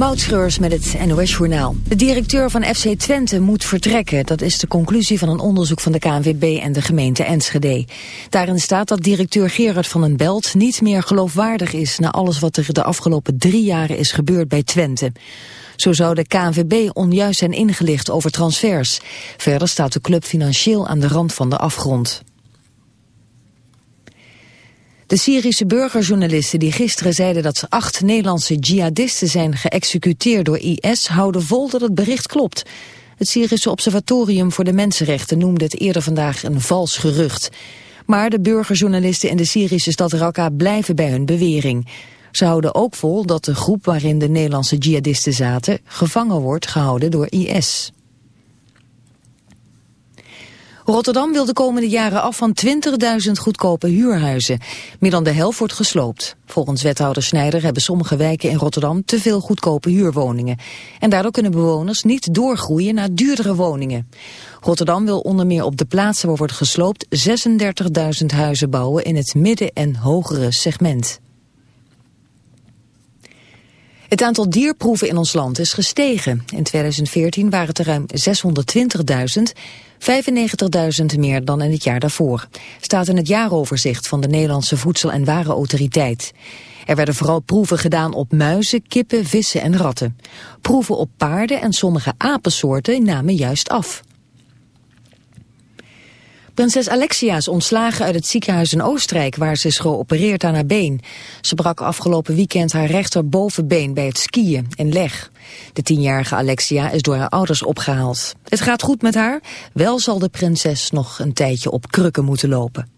Moutschreurs met het NOS-journaal. De directeur van FC Twente moet vertrekken. Dat is de conclusie van een onderzoek van de KNVB en de gemeente Enschede. Daarin staat dat directeur Gerard van den Belt niet meer geloofwaardig is... na alles wat er de afgelopen drie jaren is gebeurd bij Twente. Zo zou de KNVB onjuist zijn ingelicht over transfers. Verder staat de club financieel aan de rand van de afgrond. De Syrische burgerjournalisten die gisteren zeiden dat acht Nederlandse jihadisten zijn geëxecuteerd door IS houden vol dat het bericht klopt. Het Syrische Observatorium voor de Mensenrechten noemde het eerder vandaag een vals gerucht. Maar de burgerjournalisten in de Syrische stad Raqqa blijven bij hun bewering. Ze houden ook vol dat de groep waarin de Nederlandse jihadisten zaten gevangen wordt gehouden door IS. Rotterdam wil de komende jaren af van 20.000 goedkope huurhuizen. Meer dan de helft wordt gesloopt. Volgens wethouder Snijder hebben sommige wijken in Rotterdam te veel goedkope huurwoningen. En daardoor kunnen bewoners niet doorgroeien naar duurdere woningen. Rotterdam wil onder meer op de plaatsen waar wordt gesloopt 36.000 huizen bouwen in het midden- en hogere segment. Het aantal dierproeven in ons land is gestegen. In 2014 waren het er ruim 620.000, 95.000 meer dan in het jaar daarvoor. Staat in het jaaroverzicht van de Nederlandse Voedsel- en Warenautoriteit. Er werden vooral proeven gedaan op muizen, kippen, vissen en ratten. Proeven op paarden en sommige apensoorten namen juist af. Prinses Alexia is ontslagen uit het ziekenhuis in Oostenrijk... waar ze is geopereerd aan haar been. Ze brak afgelopen weekend haar rechterbovenbeen bij het skiën in Leg. De tienjarige Alexia is door haar ouders opgehaald. Het gaat goed met haar, wel zal de prinses nog een tijdje op krukken moeten lopen.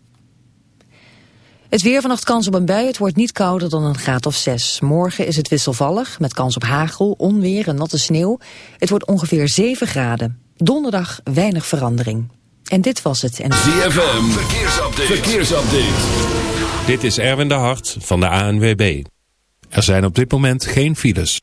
Het weer vannacht kans op een bui, het wordt niet kouder dan een graad of zes. Morgen is het wisselvallig, met kans op hagel, onweer en natte sneeuw. Het wordt ongeveer 7 graden. Donderdag weinig verandering. En dit was het. En... ZFM, verkeersupdate. verkeersupdate. Dit is Erwin de Hart van de ANWB. Er zijn op dit moment geen files.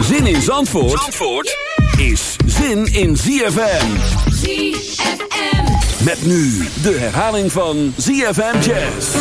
Zin in Zandvoort, Zandvoort is zin in ZFM. ZFM. Met nu de herhaling van ZFM Jazz.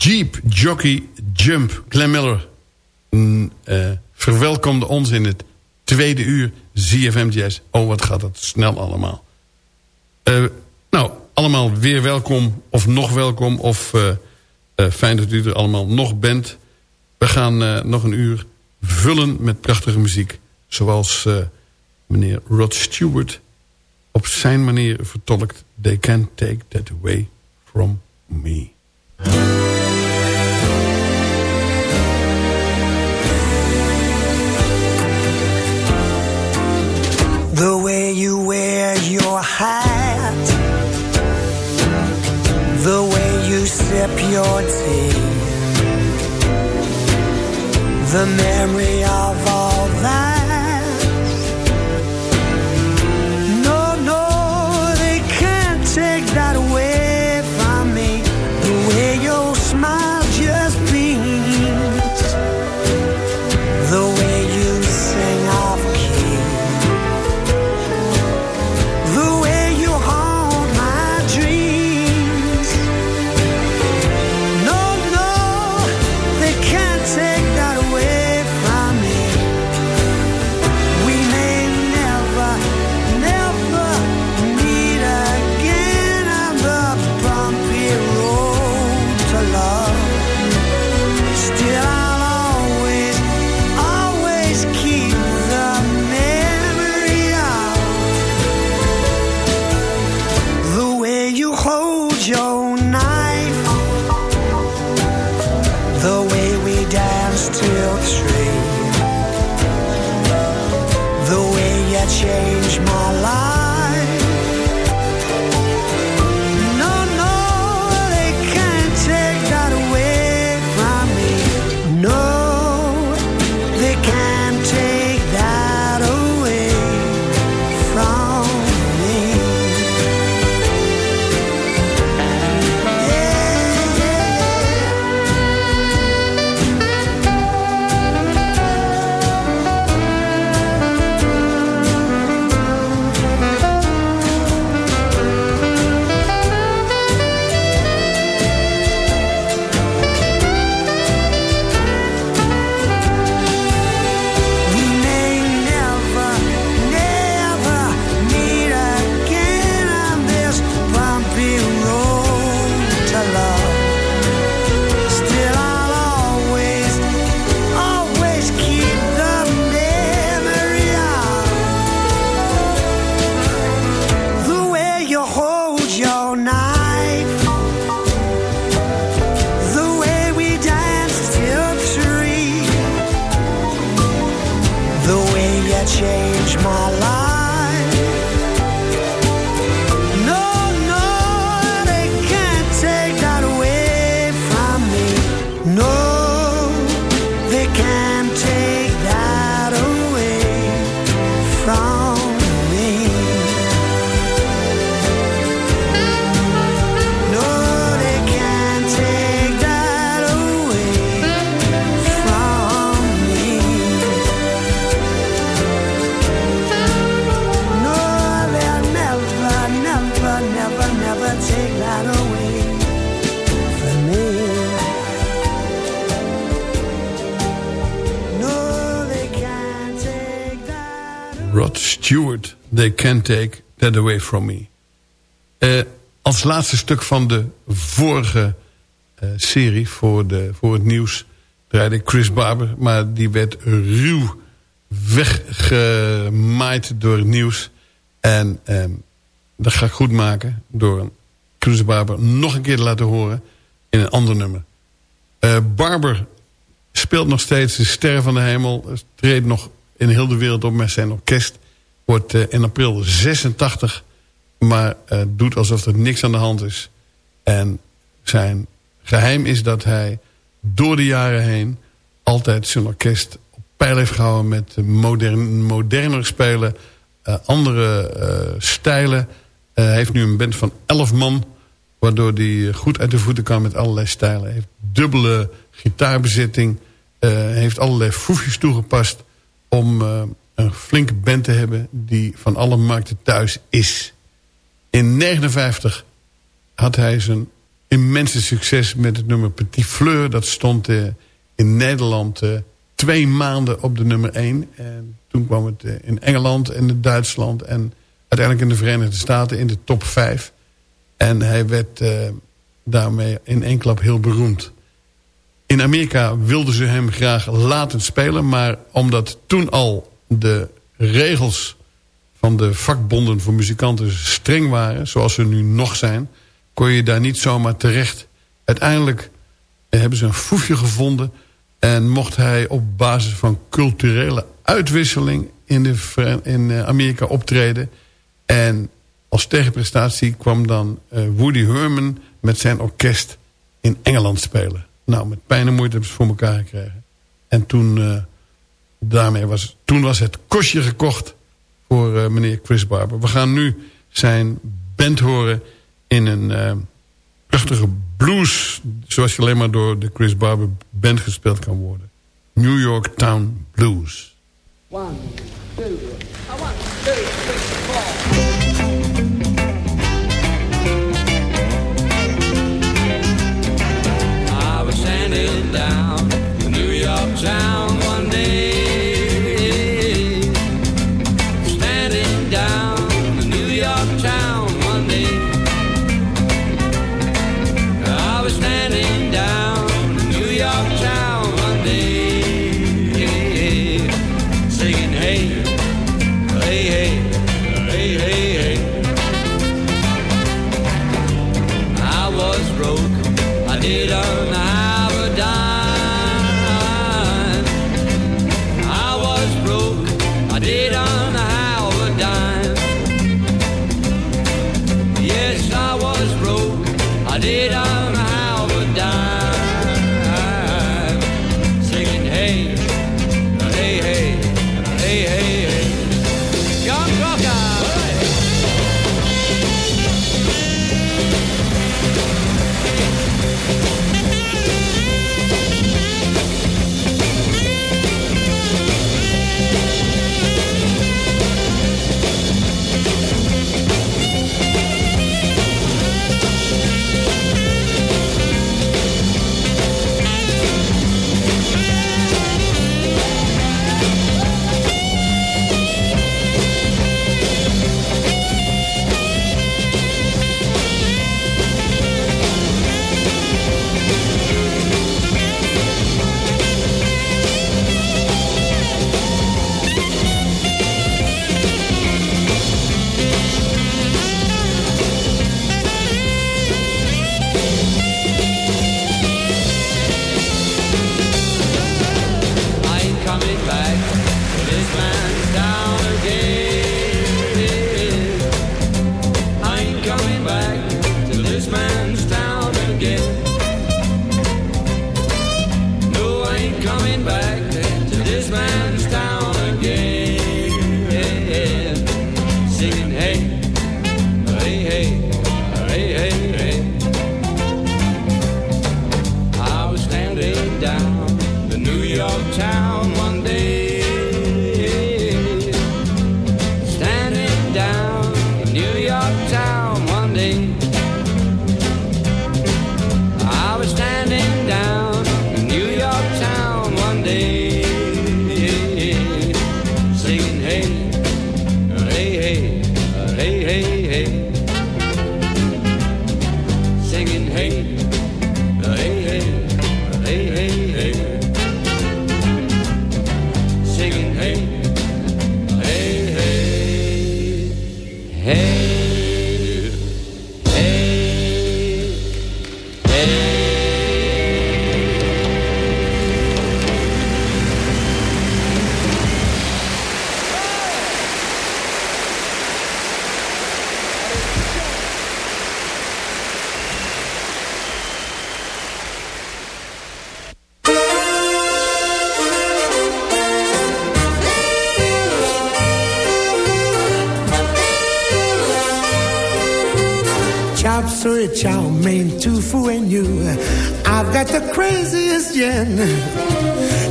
Jeep Jockey Jump. Glenn Miller uh, verwelkomde ons in het tweede uur ZFM. Oh, wat gaat het snel allemaal. Uh, nou, allemaal weer welkom of nog welkom. Of uh, fijn dat u er allemaal nog bent. We gaan nog een uur vullen met prachtige muziek. Zoals meneer Rod Stewart op zijn manier vertolkt. They can't take that away from me. Your hat. The way you sip your tea. The memory of all the way you changed my life. They Can't Take That Away From Me. Uh, als laatste stuk van de vorige uh, serie voor, de, voor het nieuws draaide Chris Barber. Maar die werd ruw weggemaaid door het nieuws. En um, dat ga ik goed maken door Chris Barber nog een keer te laten horen in een ander nummer. Uh, Barber speelt nog steeds de ster van de hemel. Treedt nog in heel de wereld op met zijn orkest wordt uh, in april 86, maar uh, doet alsof er niks aan de hand is. En zijn geheim is dat hij door de jaren heen altijd zijn orkest op peil heeft gehouden met modern, moderner spelen, uh, andere stijlen. Hij heeft nu een band van 11 man, waardoor hij goed uit de voeten kan met allerlei stijlen. Hij heeft dubbele gitaarbezitting, heeft allerlei foefjes toegepast om een flinke band te hebben die van alle markten thuis is. In 1959 had hij zijn immense succes met het nummer Petit Fleur. Dat stond in Nederland twee maanden op de nummer 1. En toen kwam het in Engeland en in Duitsland... en uiteindelijk in de Verenigde Staten in de top 5. En hij werd daarmee in één klap heel beroemd. In Amerika wilden ze hem graag laten spelen... maar omdat toen al de regels van de vakbonden voor muzikanten streng waren... zoals ze nu nog zijn, kon je daar niet zomaar terecht. Uiteindelijk hebben ze een foefje gevonden... en mocht hij op basis van culturele uitwisseling in, de, in eh, Amerika optreden... en als tegenprestatie kwam dan eh, Woody Herman met zijn orkest in Engeland spelen. Nou, met pijn en moeite hebben ze voor elkaar gekregen. En toen, daarmee was, toen was het kostje gekocht voor uh, meneer Chris Barber. We gaan nu zijn band horen in een uh, prachtige blues... zoals je alleen maar door de Chris Barber band gespeeld kan worden. New York Town Blues. One, two, one, two, three, four. down New York town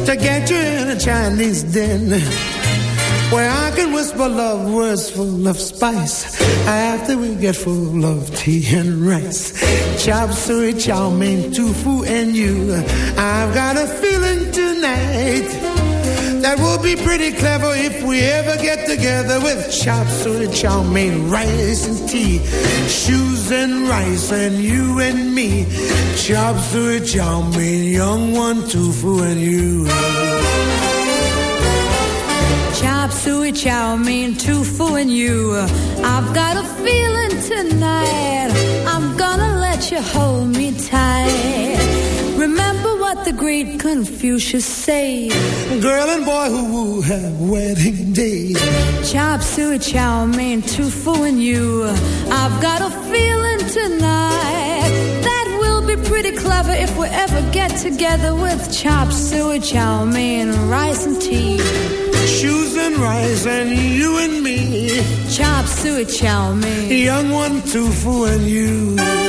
to get you in a Chinese den where I can whisper love words full of spice after we get full of tea and rice. Chop suey, chow mein, tofu, and you. I've got a feeling tonight that will be pretty clever if we ever get together with chop suey, chow mein, rice and tea, shoes and rice, and you and me. Chop suey, chow mein, young one, tofu, and you. Chop suey chow mein, tofu and you. I've got a feeling tonight. I'm gonna let you hold me tight. Remember what the great Confucius said. Girl and boy who woo have wedding days. Chop suey chow mein, tofu and you. I've got a feeling tonight that we'll be pretty clever if we ever get together with chop suey chow mein, rice and tea. Shoes and rice and you and me. Chop suey chow mein. Young one, tofu, and you.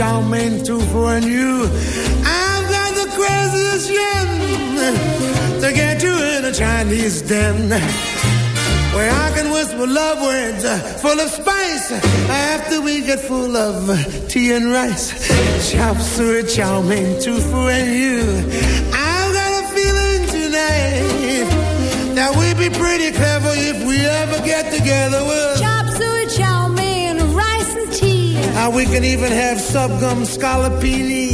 Chow mein, tofu, and you. I've got the craziest yen to get you in a Chinese den. Where I can whisper love words full of spice after we get full of tea and rice. Chop suey, chow mein, tofu, and you. I've got a feeling tonight that we'd be pretty clever if we ever get together with. Uh, we can even have subgum scallopini.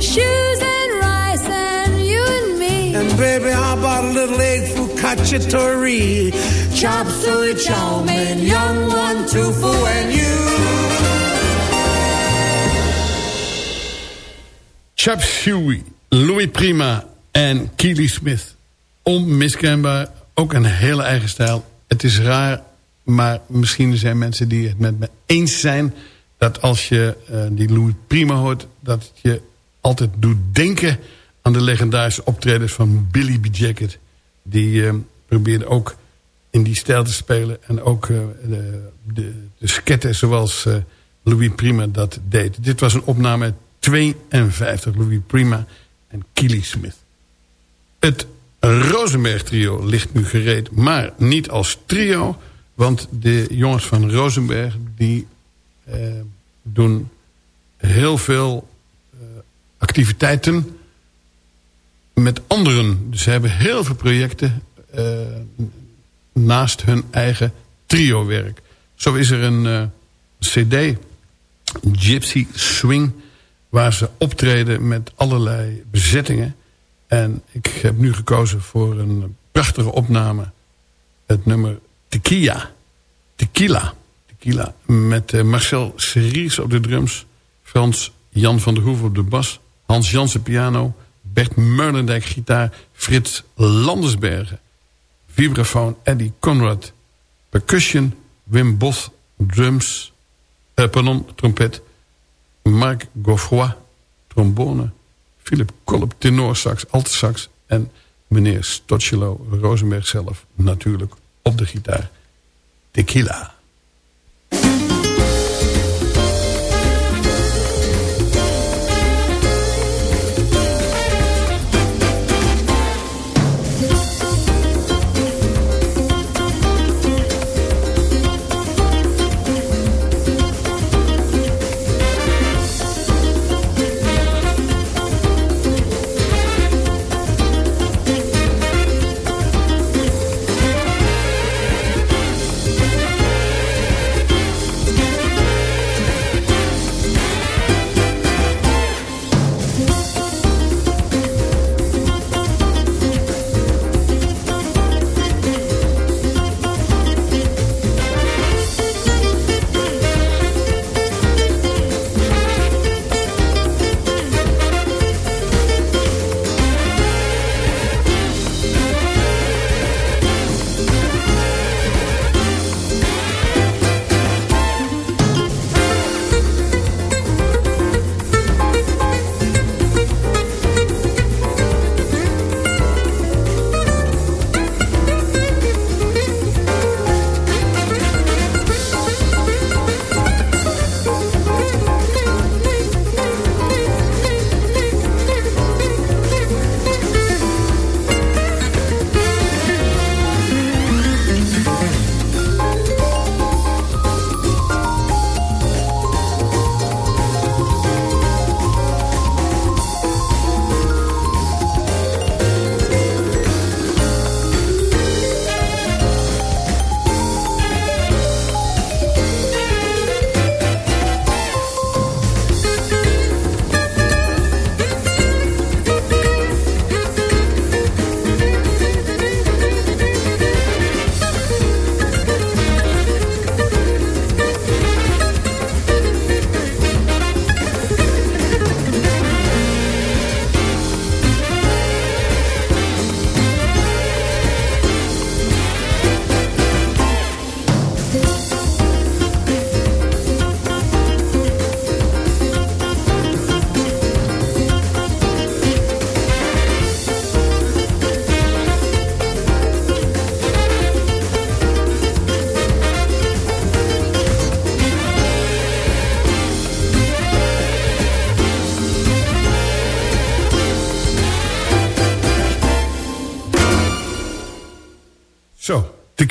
Shoes and rice and you and me. And baby, how about a little egg focacciatore? Chop suey chow mein, young one, tofu, and you. Chop Suey, Louis Prima en Keely Smith. Onmiskenbaar, ook een hele eigen stijl. Het is raar, maar misschien zijn mensen die het met me eens zijn... dat als je uh, die Louis Prima hoort... dat je altijd doet denken aan de legendarische optredens van Billy B. Jacket. Die uh, probeerde ook in die stijl te spelen. En ook uh, de, de, sketten zoals Louis Prima dat deed. Dit was een opname 52, Louis Prima en Keely Smith. Het Rosenberg trio ligt nu gereed, maar niet als trio... want de jongens van Rosenberg die eh, doen heel veel eh, activiteiten met anderen. Dus ze hebben heel veel projecten eh, naast hun eigen trio-werk. Zo is er een uh, cd, Gypsy Swing waar ze optreden met allerlei bezettingen. En ik heb nu gekozen voor een prachtige opname. Het nummer Tequila. Tequila. Met uh, Marcel Series op de drums. Frans Jan van der Hoef op de bas. Hans Jansen piano. Bert Meulendijk gitaar. Frits Landersbergen. Vibrafoon Eddie Conrad. Percussion. Wim Both drums. Uh, pardon, trompet. Marc Goffroy, trombone. Philip Kolp, tenorsax, altsax. En meneer Stotchelo Rosenberg zelf natuurlijk op de gitaar. Tequila.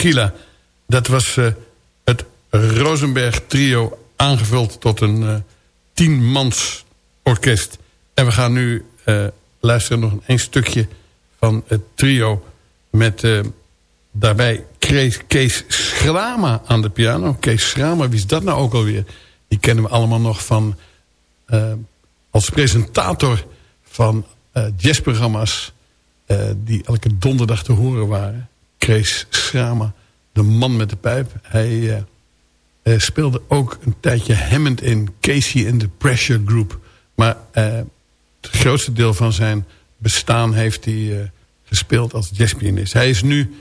Tequila. Dat was uh, het Rosenberg trio aangevuld tot een uh, tienmans orkest. En we gaan nu uh, luisteren nog een stukje van het trio... met daarbij Kees, Kees Schrama aan de piano. Kees Schrama, wie is dat nou ook alweer? Die kennen we allemaal nog van... als presentator van jazzprogramma's... die elke donderdag te horen waren. Kees Schrama, de man met de pijp. Hij uh, speelde ook een tijdje Hammond in Casey in the Pressure Group. Maar uh, het grootste deel van zijn bestaan heeft hij uh, gespeeld als jazzpianist. Hij is nu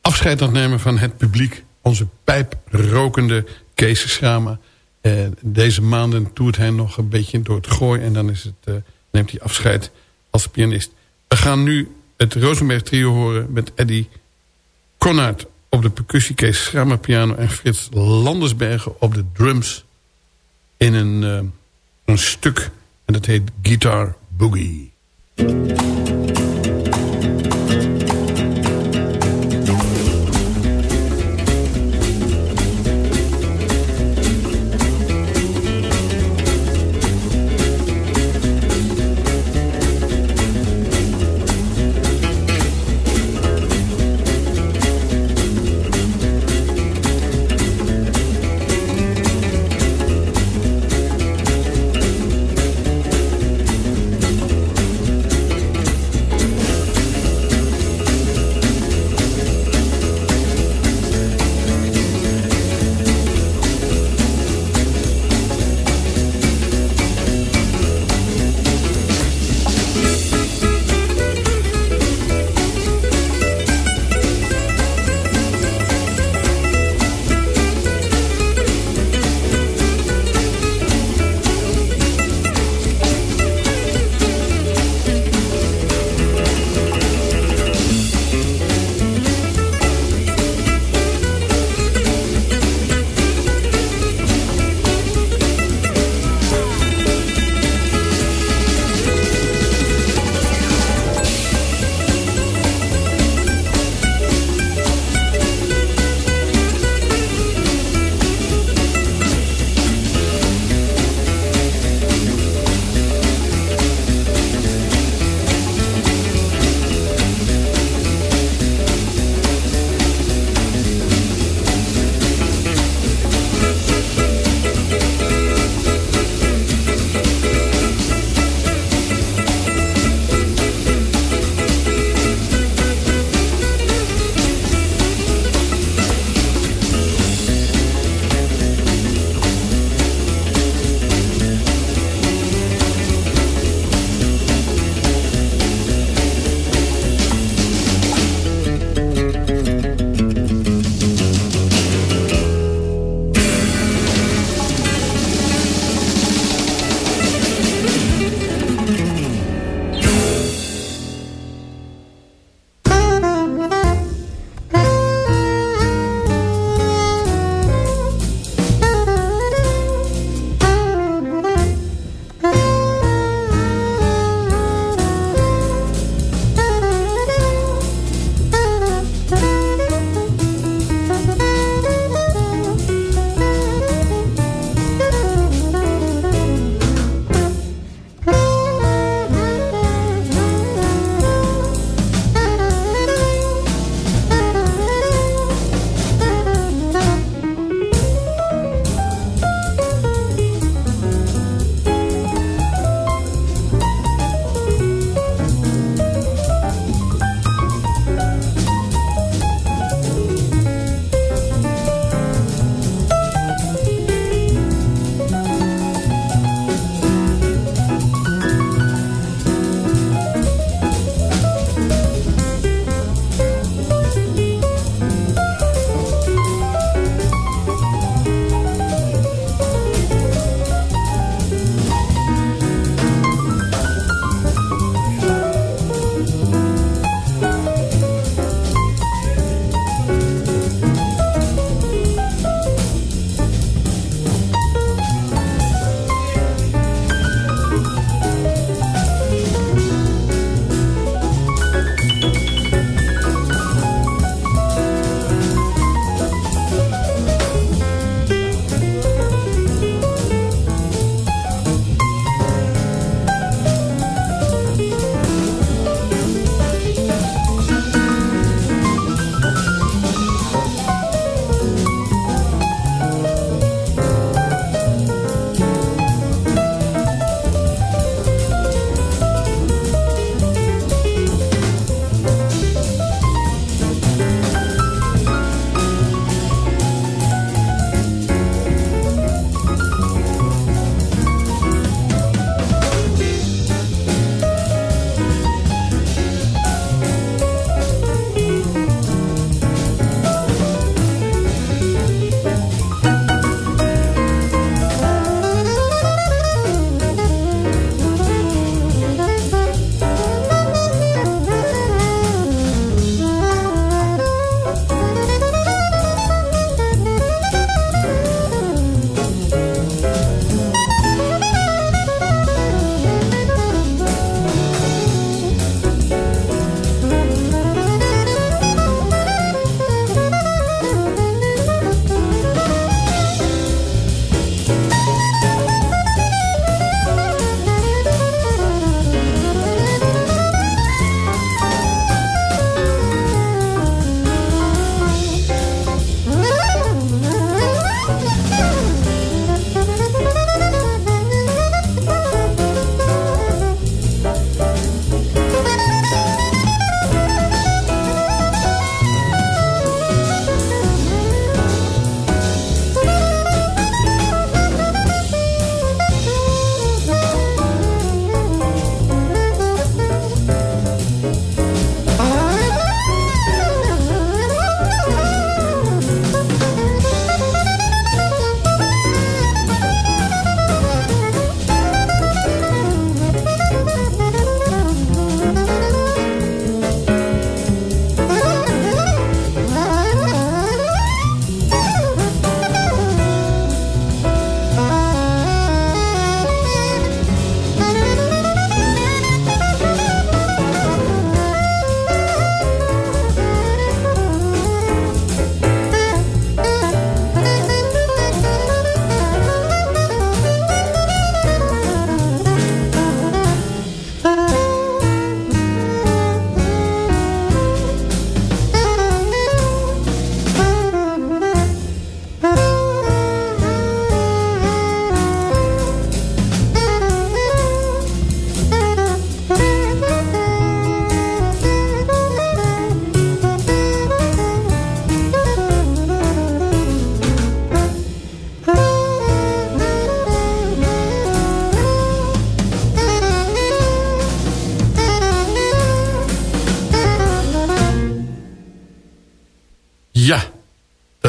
afscheid nemen van het publiek. Onze pijprokende Kees Schrama. deze maanden toert hij nog een beetje door het gooi. En dan is het, neemt hij afscheid als pianist. We gaan nu het Rosenberg trio horen met Eddie Konard op de percussie, Kees piano... en Frits Landersbergen op de drums in een, uh, een stuk. En dat heet Guitar Boogie.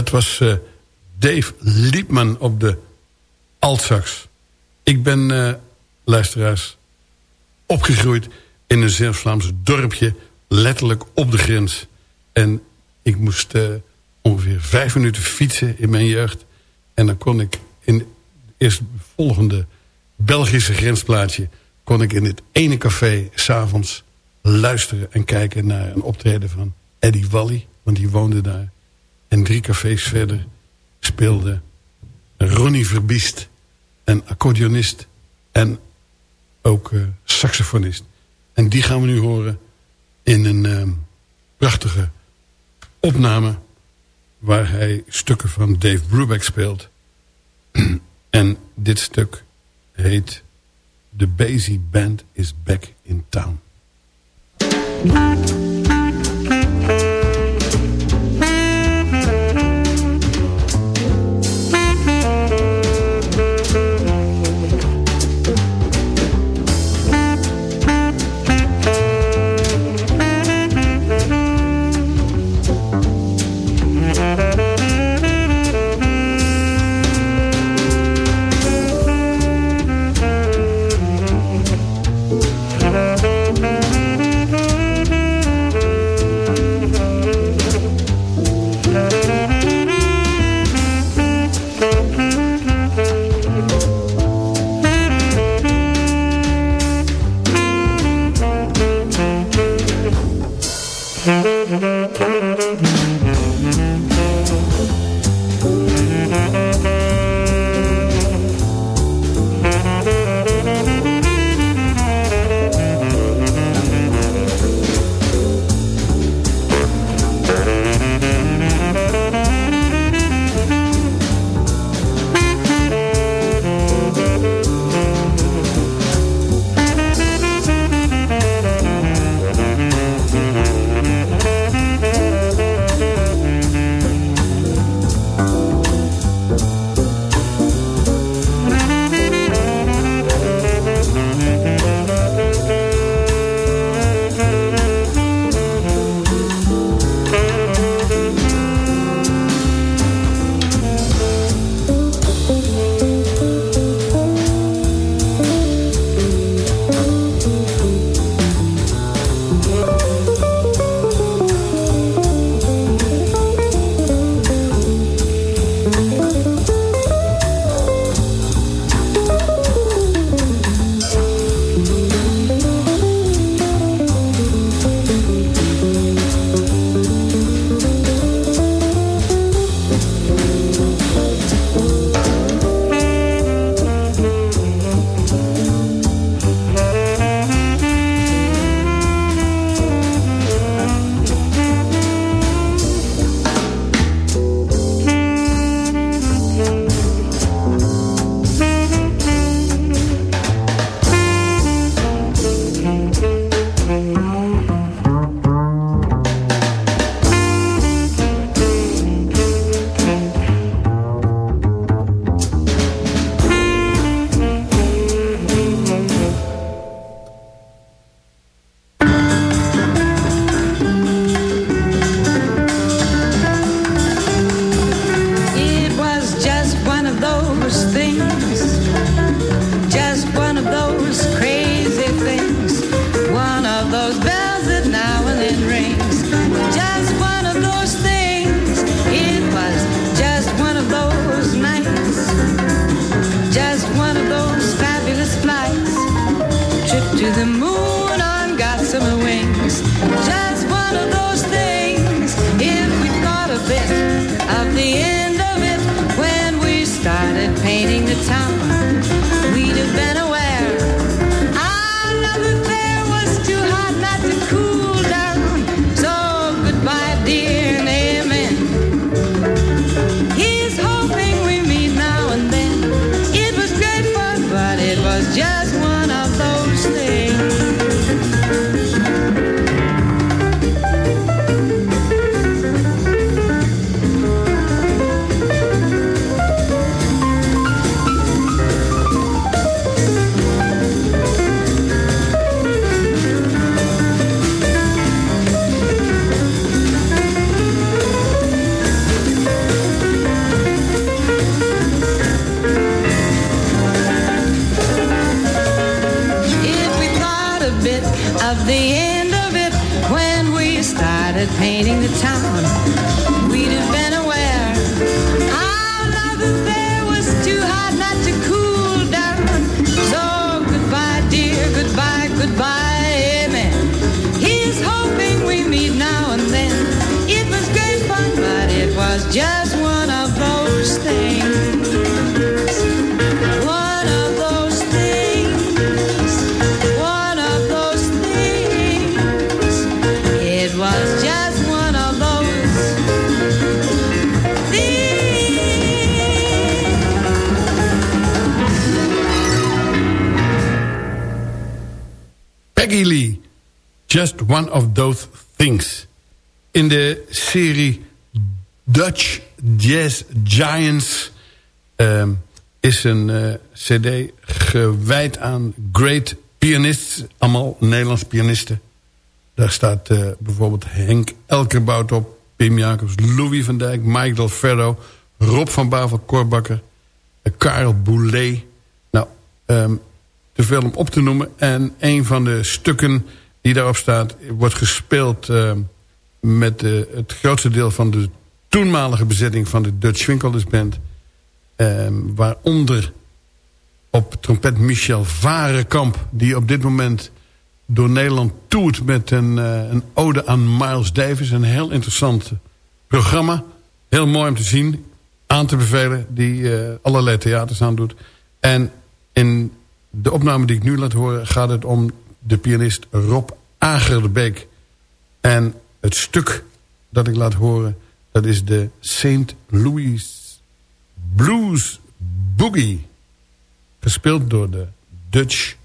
Was uh, Dave Liepman op de altsax. Ik ben, uh, luisteraars, opgegroeid in een Zeeuws-Vlaamse dorpje... letterlijk op de grens. En ik moest uh, ongeveer vijf minuten fietsen in mijn jeugd. En dan kon ik in het eerstvolgende Belgische grensplaatsje... kon ik in het ene café s'avonds luisteren en kijken naar een optreden van Eddie Wally. Want die woonde daar. En drie cafés verder speelde Ronnie Verbiest. Een accordeonist en ook uh, saxofonist. En die gaan we nu horen in een uh, prachtige opname... waar hij stukken van Dave Brubeck speelt. en dit stuk heet... The Basie Band is Back in Town. Started painting the town. Just one of those things. In de serie Dutch Jazz Giants... ehm, is een eh, cd gewijd aan great pianists. Allemaal Nederlands pianisten. Daar staat eh, bijvoorbeeld Henk Elkerbout op. Pim Jacobs, Louis van Dijk, Mike Ferro... Rob van Bavel, Korbakker... eh, Karel Boulet. Nou, ehm, te veel om op te noemen. En een van de stukken die daarop staat... wordt gespeeld ehm, met eh, het grootste deel van de toenmalige bezetting... van de Dutch Winkelders Band. Ehm, waaronder op trompet Michel Varenkamp... die op dit moment door Nederland toert met een, eh, een ode aan Miles Davis. Een heel interessant programma. Heel mooi om te zien. Aan te bevelen. Die eh, allerlei theaters aandoet. En in de opname die ik nu laat horen... gaat het om de pianist Rob Agerbeek. En het stuk dat ik laat horen... dat is de St. Louis Blues Boogie. Gespeeld door de Dutch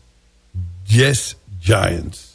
Jazz Giants.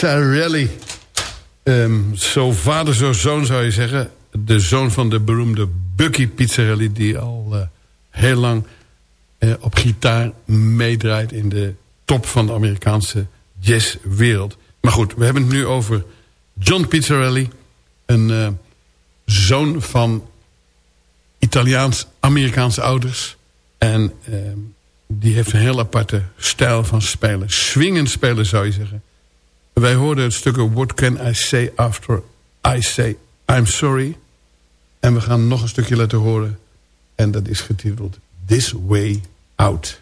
John Pizzarelli. Ehm, zo vader, zo zoon zou je zeggen. De zoon van de beroemde Bucky Pizzarelli... die al eh, heel lang eh, op gitaar meedraait... in de top van de Amerikaanse jazzwereld. Maar goed, we hebben het nu over John Pizzarelli. Een eh, zoon van Italiaans-Amerikaanse ouders. En ehm, die heeft een heel aparte stijl van spelen. Swingend spelen zou je zeggen. Wij hoorden het stuk What Can I Say After I Say I'm Sorry. En we gaan nog een stukje laten horen. En dat is getiteld This Way Out.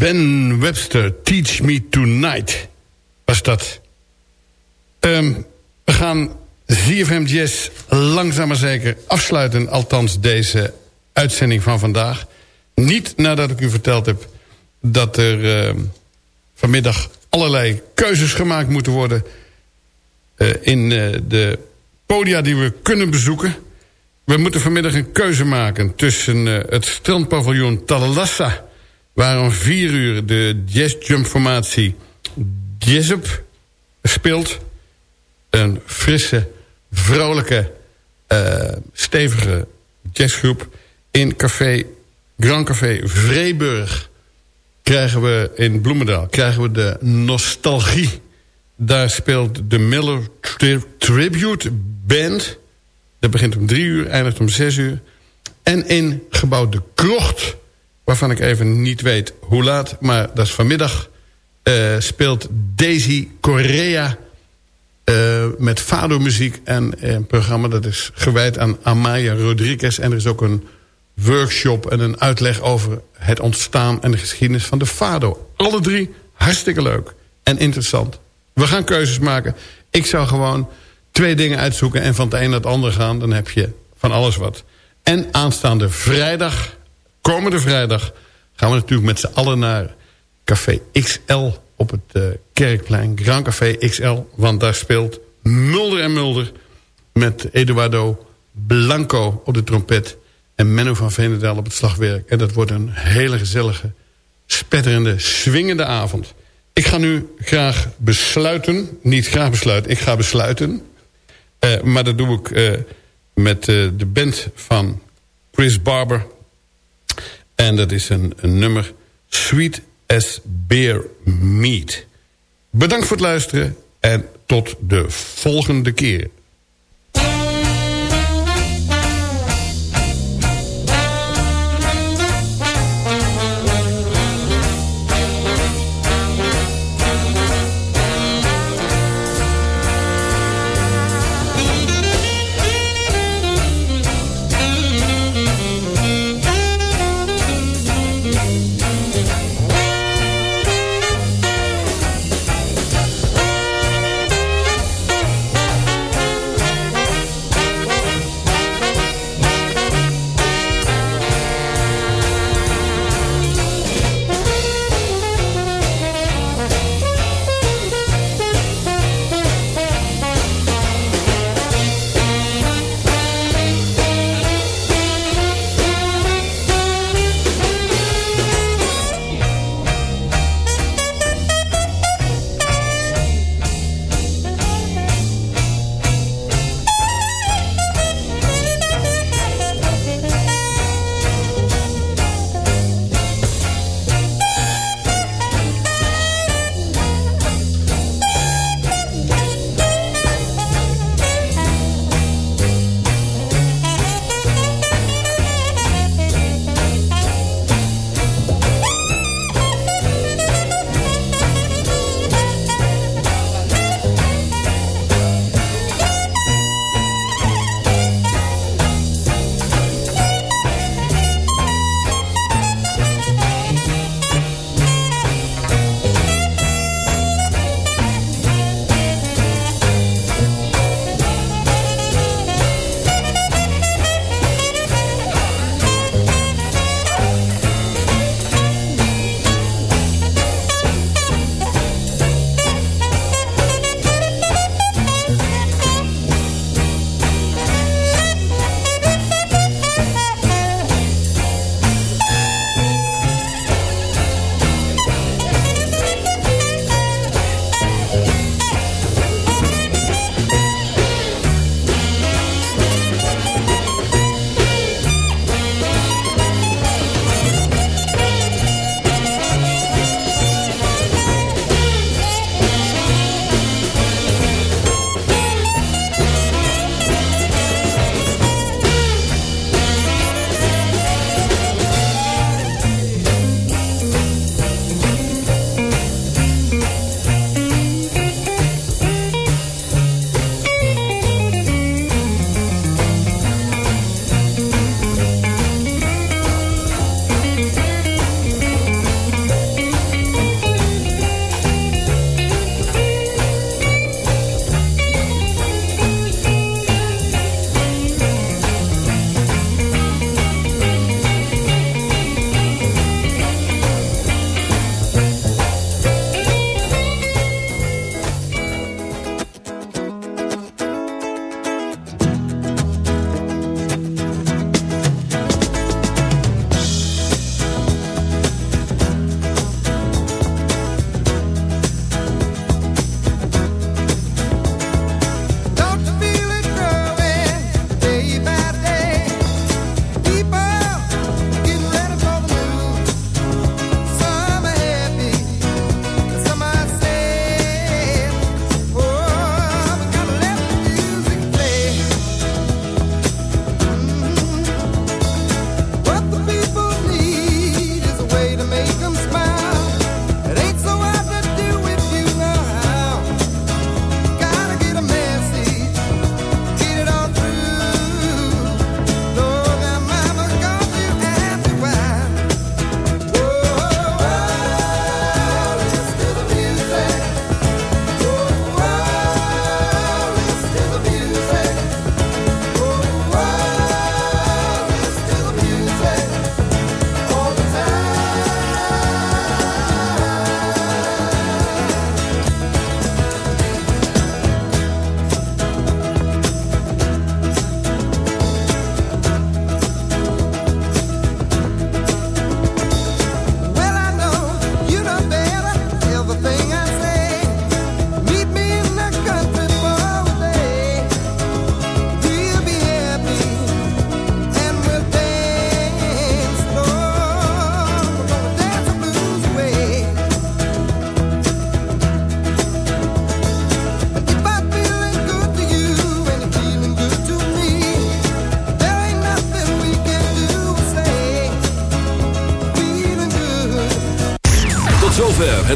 Ben Webster, Teach Me Tonight, was dat. Ehm, we gaan ZFM langzaam maar zeker afsluiten. Althans deze uitzending van vandaag. Niet nadat ik u verteld heb dat er ehm, vanmiddag allerlei keuzes gemaakt moeten worden... Uh, in uh, de podia die we kunnen bezoeken. We moeten vanmiddag een keuze maken tussen uh, het strandpaviljoen Talalassa waar om vier uur de jazz-jump-formatie Jazzup speelt. Een frisse, vrolijke, uh, stevige jazzgroep. In café, Grand Café Vreeburg krijgen we in Bloemendaal krijgen we de Nostalgie. Daar speelt de Miller Tribute Band. Dat begint om drie uur, eindigt om zes uur. En in gebouw De Krocht waarvan ik even niet weet hoe laat, maar dat is vanmiddag... Uh, speelt Daisy Correa uh, met Fado-muziek... en een programma dat is gewijd aan Amaya Rodriguez... en er is ook een workshop en een uitleg over het ontstaan... en de geschiedenis van de Fado. Alle drie hartstikke leuk en interessant. We gaan keuzes maken. Ik zou gewoon twee dingen uitzoeken... en van het een naar het ander gaan. Dan heb je van alles wat. En aanstaande vrijdag komende vrijdag gaan we natuurlijk met z'n allen naar Café XL op het uh, Kerkplein. Grand Café XL, want daar speelt Mulder en Mulder... met Eduardo Blanco op de trompet... en Menno van Veenendaal op het slagwerk. En dat wordt een hele gezellige, spetterende, swingende avond. Ik ga nu graag besluiten, niet graag besluiten, ik ga besluiten... Uh, maar dat doe ik uh, met de band van Chris Barber... En dat is een, nummer Sweet as Beer Meat. Bedankt voor het luisteren en tot de volgende keer.